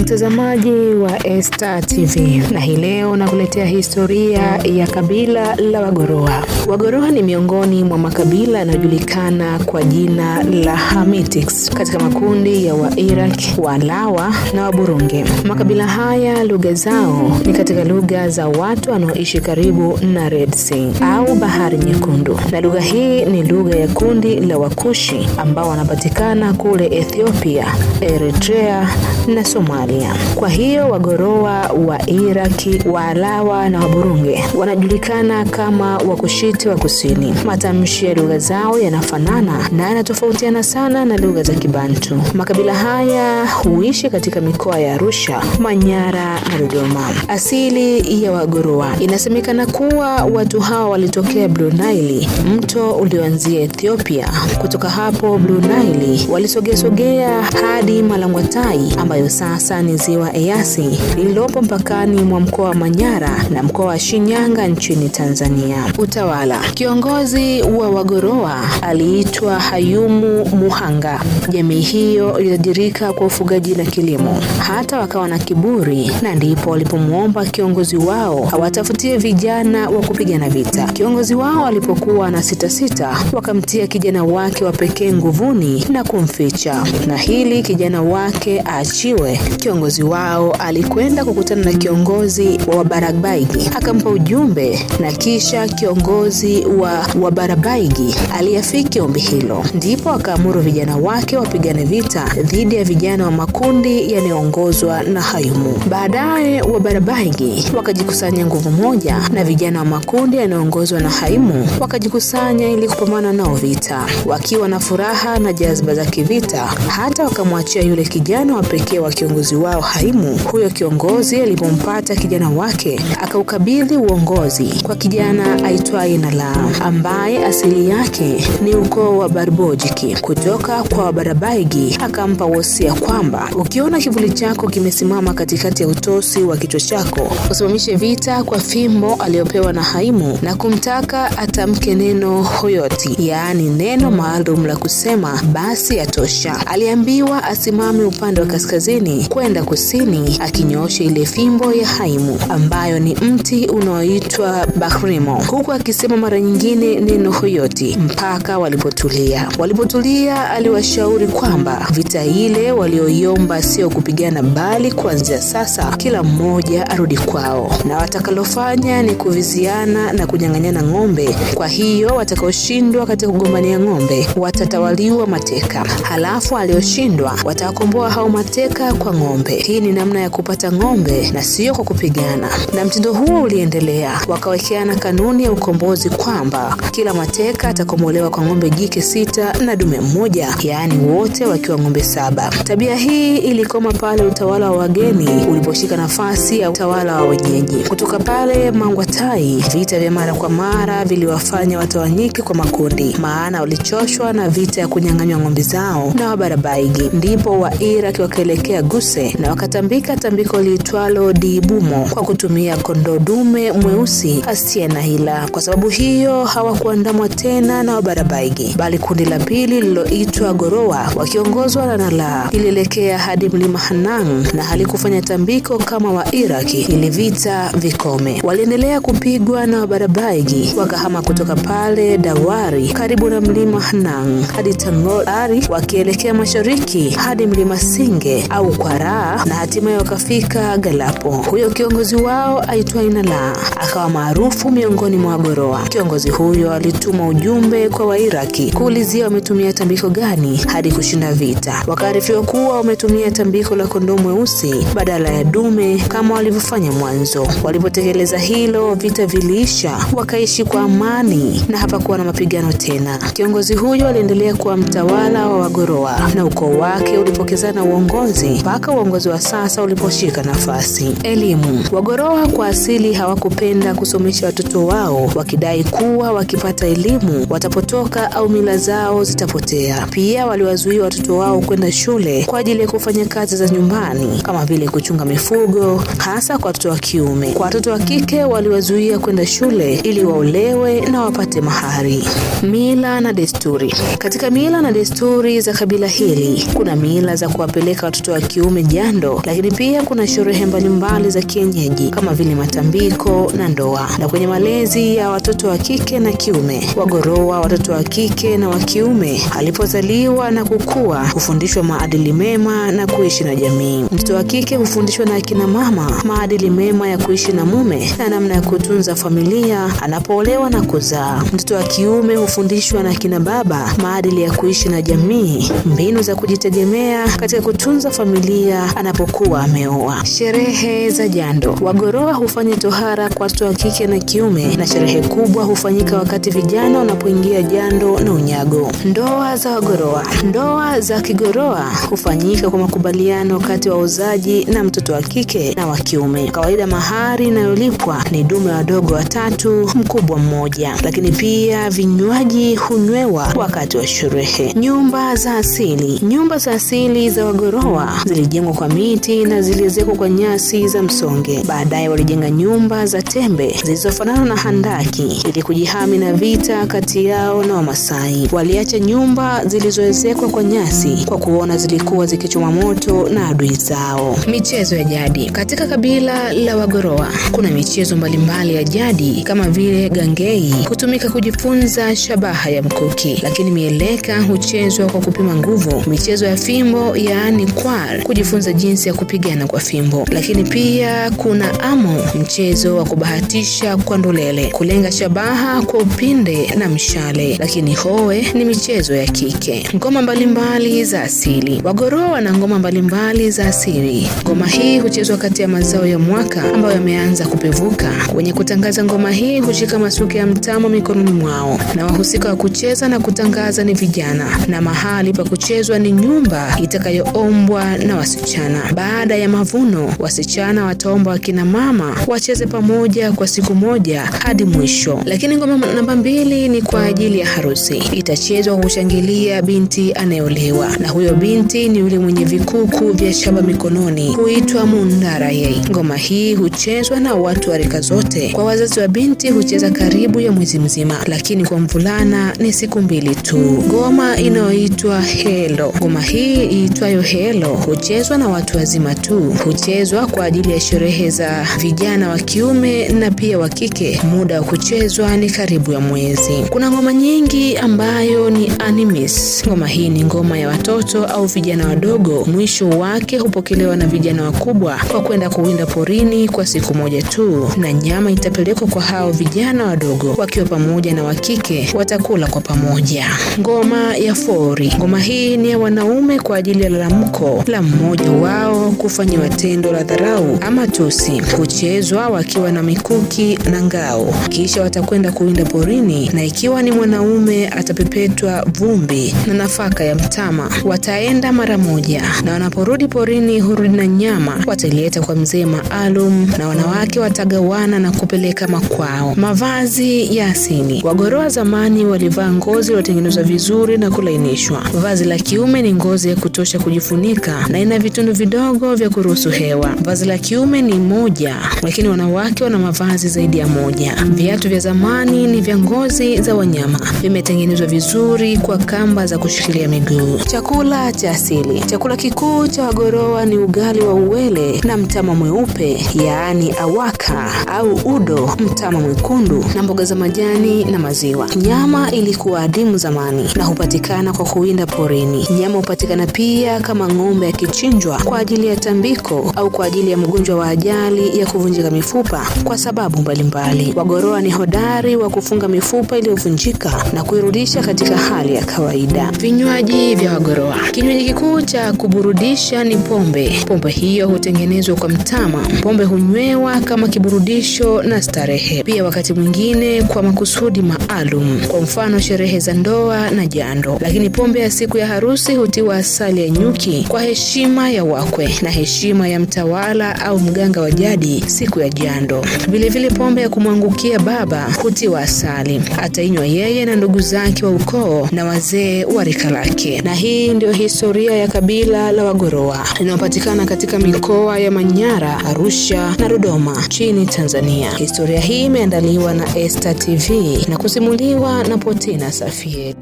Mtazamaji wa Esta TV na hii leo nakuletea historia ya kabila la Wagoroa. Wagoroa ni miongoni mwa makabila yanayojulikana kwa jina la Hamitics katika makundi ya Wairaq, Walawa na Waburunge. Makabila haya lugha zao ni katika lugha za watu wanaoishi karibu na Red Sea au Bahari Nyekundu, na lugha hii ni lugha ya kundi la Wakushi ambao wanapatikana kule Ethiopia, Eritrea na Somalia. Kwa hiyo Wagorowa wa Iraki, Waalawa na Waburunge wanajulikana kama Wakushiti wa Kusini. Matamshi ya lugha zao yanafanana na yanatofautiana sana na lugha za Kibantu. Makabila haya huishi katika mikoa ya Arusha, Manyara na Dodoma. Asili ya Wagorowa inasemekana kuwa watu hawa walitokea Blue Nile, mto ulioanzia Ethiopia. Kutoka hapo Blue Nile walisogeasogea hadi Malangwatai ambayo sasa ni ziwa Eyasi lililopo mpakani mwa mkoa wa Manyara na mkoa wa Shinyanga nchini Tanzania. Utawala. Kiongozi wa Wagoroa aliitwa Hayumu Muhanga. Jamii hiyo ilitajirika kwa ufugaji na kilimo, hata wakawa na kiburi, na ndipo walipomwomba kiongozi wao awatafutie vijana wa kupigana vita. Kiongozi wao alipokuwa na sita sita, wakamtia kijana wake wa pekee nguvuni na kumficha, na hili kijana wake aachiwe. Kiongozi wao alikwenda kukutana na kiongozi wa Wabarabaigi akampa ujumbe, na kisha kiongozi wa Wabarabaigi aliyafiki ombi hilo, ndipo akaamuru vijana wake wapigane vita dhidi ya vijana wa makundi yanayoongozwa na Hayumu. Baadaye Wabarabaigi wakajikusanya nguvu moja na vijana wa makundi yanayoongozwa na Haimu wakajikusanya ili kupambana nao vita, wakiwa na furaha na jazba za kivita, hata wakamwachia yule kijana wa pekee wa kiongozi wao Haimu. Huyo kiongozi alipompata kijana wake akaukabidhi uongozi kwa kijana aitwaye Nala ambaye asili yake ni ukoo wa Barbojiki kutoka kwa barabaigi Akampa wosia kwamba ukiona kivuli chako kimesimama katikati ya utosi wa kichwa chako, usimamishe vita kwa fimbo aliyopewa na Haimu na kumtaka atamke neno hoyoti, yaani neno maalum la kusema basi yatosha. Aliambiwa asimame upande wa kaskazini kwenda kusini akinyoosha ile fimbo ya Haimu ambayo ni mti unaoitwa Bahrimo, huku akisema mara nyingine neno hoyoti mpaka walipotulia. Walipotulia, aliwashauri kwamba vita ile walioiomba sio kupigana, bali kuanzia sasa kila mmoja arudi kwao, na watakalofanya ni kuviziana na kunyang'anyana ng'ombe. Kwa hiyo watakaoshindwa katika kugombania ng'ombe watatawaliwa mateka, halafu alioshindwa watawakomboa hao mateka kwa ng'ombe. Hii ni namna ya kupata ng'ombe na sio kwa kupigana. Na mtindo huo uliendelea, wakawekeana kanuni ya ukombozi kwamba kila mateka atakomolewa kwa ng'ombe jike sita na dume mmoja, yaani wote wakiwa ng'ombe saba. Tabia hii ilikoma pale utawala wa wageni uliposhika nafasi ya utawala wa wenyeji. Kutoka pale Mangwatai, vita vya mara kwa mara viliwafanya watawanyike kwa makundi, maana walichoshwa na vita ya kunyang'anywa ng'ombe zao na Wabarabaigi. Ndipo Wairaki wakaelekea Guse na wakatambika tambiko liitwalo Diibumo kwa kutumia kondoo dume mweusi asiye na hila. Kwa sababu hiyo hawakuandamwa tena na Wabarabaigi, bali kundi la pili lililoitwa Gorowa wakiongozwa na Nala lilielekea hadi mlima Hanang na halikufanya tambiko kama wa Iraki ili vita vikome. Waliendelea kupigwa na Wabarabaigi, wakahama kutoka pale Dawari karibu na mlima Hanang hadi Tangolari wakielekea mashariki hadi mlima Singe au Kwaraa na hatimaye wakafika Galapo. Huyo kiongozi wao aitwa Inala akawa maarufu miongoni mwa Goroa. Kiongozi huyo alituma ujumbe kwa Wairaki kuulizia wametumia tambiko gani hadi kushinda vita. Wakaarifiwa kuwa wametumia tambiko la kondoo mweusi badala ya dume kama walivyofanya mwanzo. Walipotekeleza hilo, vita viliisha, wakaishi kwa amani na hapakuwa na mapigano tena. Kiongozi huyo aliendelea kuwa mtawala wa Wagoroa na ukoo wake ulipokezana uongozi mpaka uongozi wa sasa uliposhika nafasi. Elimu. Wagorowa kwa asili hawakupenda kusomesha watoto wao, wakidai kuwa wakipata elimu watapotoka au mila zao zitapotea. Pia waliwazuia watoto wao kwenda shule kwa ajili ya kufanya kazi za nyumbani kama vile kuchunga mifugo, hasa kwa watoto wa kiume. Kwa watoto wa kike waliwazuia kwenda shule ili waolewe na wapate mahari. Mila na desturi. Katika mila na desturi za kabila hili kuna mila za kuwapeleka watoto wa kiume jando, lakini pia kuna sherehe mbalimbali za kienyeji kama vile matambiko na ndoa. Na kwenye malezi ya watoto wa kike na kiume, Wagorowa watoto wa kike na wa kiume alipozaliwa na kukua hufundishwa maadili mema na kuishi na jamii. Mtoto wa kike hufundishwa na akina mama maadili mema ya kuishi na mume na namna ya kutunza familia anapoolewa na kuzaa. Mtoto wa kiume hufundishwa na akina baba maadili ya kuishi na jamii, mbinu za kujitegemea katika kutunza familia anapokuwa ameoa. Sherehe za jando. wagoroa hufanya tohara kwa watoto wa kike na kiume, na sherehe kubwa hufanyika wakati vijana wanapoingia jando na unyago. Ndoa za wagoroa Ndoa za Kigorowa hufanyika kwa makubaliano kati wa wauzaji na mtoto wa kike na wa kiume. Kawaida mahari inayolipwa ni dume wadogo watatu, mkubwa mmoja, lakini pia vinywaji hunywewa wakati wa sherehe. Nyumba za asili. Nyumba za asili za Wagorowa zilijengwa kwa miti na ziliezekwa kwa nyasi za msonge. Baadaye walijenga nyumba za tembe zilizofanana na handaki ili kujihami na vita kati yao na Wamasai. Waliacha nyumba zilizoezekwa kwa nyasi kwa kuona zilikuwa zikichoma moto na adui zao. Michezo ya jadi. Katika kabila la Wagoroa kuna michezo mbalimbali ya jadi kama vile gangei hutumika kujifunza shabaha ya mkuki, lakini mieleka huchezwa kwa kupima nguvu. Michezo ya fimbo yaani kwar kujifunza jinsi ya kupigana kwa fimbo, lakini pia kuna amo, mchezo wa kubahatisha kwa ndolele, kulenga shabaha kwa upinde na mshale, lakini hoe ni michezo ya kike. Ngoma mbalimbali za asili. wagoroa na ngoma mbalimbali za asili. Ngoma hii huchezwa kati ya mazao ya mwaka ambayo yameanza kupevuka. Wenye kutangaza ngoma hii hushika masuke ya mtamo mikononi mwao, na wahusika wa kucheza na kutangaza ni vijana, na mahali pa kuchezwa ni nyumba itakayoombwa na wasichana. Baada ya mavuno, wasichana wataomba wakina mama wacheze pamoja kwa siku moja hadi mwisho. Lakini ngoma namba mbili ni kwa ajili ya harusi, itachezwa kushangilia binti anayeolewa, na huyo binti ni yule mwenye vikuku vya shaba mikononi, huitwa mundarayei. Ngoma hii huchezwa na watu wa rika zote. Kwa wazazi wa binti hucheza karibu ya mwezi mzima, lakini kwa mvulana ni siku mbili tu. Ngoma inayoitwa helo. Ngoma hii iitwayo helo huchezwa na watu wazima tu, huchezwa kwa ajili ya sherehe za vijana wa kiume na pia wa kike. Muda wa kuchezwa ni karibu ya mwezi. Kuna ngoma nyingi ambayo ni animis. Ngoma hii ni ngoma ya watoto au vijana wadogo. Mwisho wake hupokelewa na vijana wakubwa kwa kwenda kuwinda porini kwa siku moja tu, na nyama itapelekwa kwa hao vijana wadogo wakiwa pamoja na wakike watakula kwa pamoja. Ngoma ya fori. Ngoma hii ni ya wanaume kwa ajili ya lalamko la mmoja wao kufanyiwa tendo la dharau ama tusi. kuchezwa wakiwa na mikuki na ngao, kisha watakwenda kuwinda porini, na ikiwa ni mwanaume atapepetwa vumbi na nafaka ya mtama. Wataenda mara moja, na wanaporudi porini hurudi na nyama, watalieta kwa mzee maalum, na wanawake watagawana na kupeleka makwao. Mavazi ya asili. Wagoroa zamani walivaa ngozi iliyotengenezwa vizuri na kulainishwa. Vazi la kiume ni ngozi ya kutosha kujifunika na ina vitundu vidogo vya kuruhusu hewa. Vazi la kiume ni moja, lakini wanawake wana mavazi zaidi ya moja. Viatu vya zamani ni vya ngozi za wanyama, vimetengenezwa vizuri kwa kamba za kushikilia miguu. Chakula cha asili. Chakula kikuu cha Wagorowa ni ugali wa uwele na mtama mweupe, yaani awaka au udo, mtama mwekundu na mboga za majani na maziwa. Nyama ilikuwa adimu zamani na hupatikana kwa kuwinda porini. Nyama hupatikana pia kama ng'ombe akichinjwa kwa ajili ya tambiko au kwa ajili ya mgonjwa wa ajali ya kuvunjika mifupa kwa sababu mbalimbali. Wagoroa ni hodari wa kufunga mifupa iliyovunjika na kuirudisha katika hali ya kawaida. Vinywaji vya wagoroa. Kinywaji kikuu cha kuburudisha ni pombe. Pombe hiyo hutengenezwa kwa mtama. Pombe hunywewa kama kiburudisho na starehe, pia wakati mwingine kwa makusudi maalum, kwa mfano sherehe za ndoa na jando. Lakini pombe ya siku ya harusi hutiwa asali ya nyuki kwa heshima ya wakwe na heshima ya mtawala au mganga wa jadi siku ya jando. Vilevile pombe ya kumwangukia baba hutiwa asali, atainywa yeye na ndugu zake wa ukoo na wazee wa rika lake. Na hii ndio historia ya kabila la Wagoroa inayopatikana katika mikoa ya Manyara, Arusha na Dodoma chini Tanzania. Historia hii imeandaliwa na Esta TV na kusimuliwa na Potina Safie.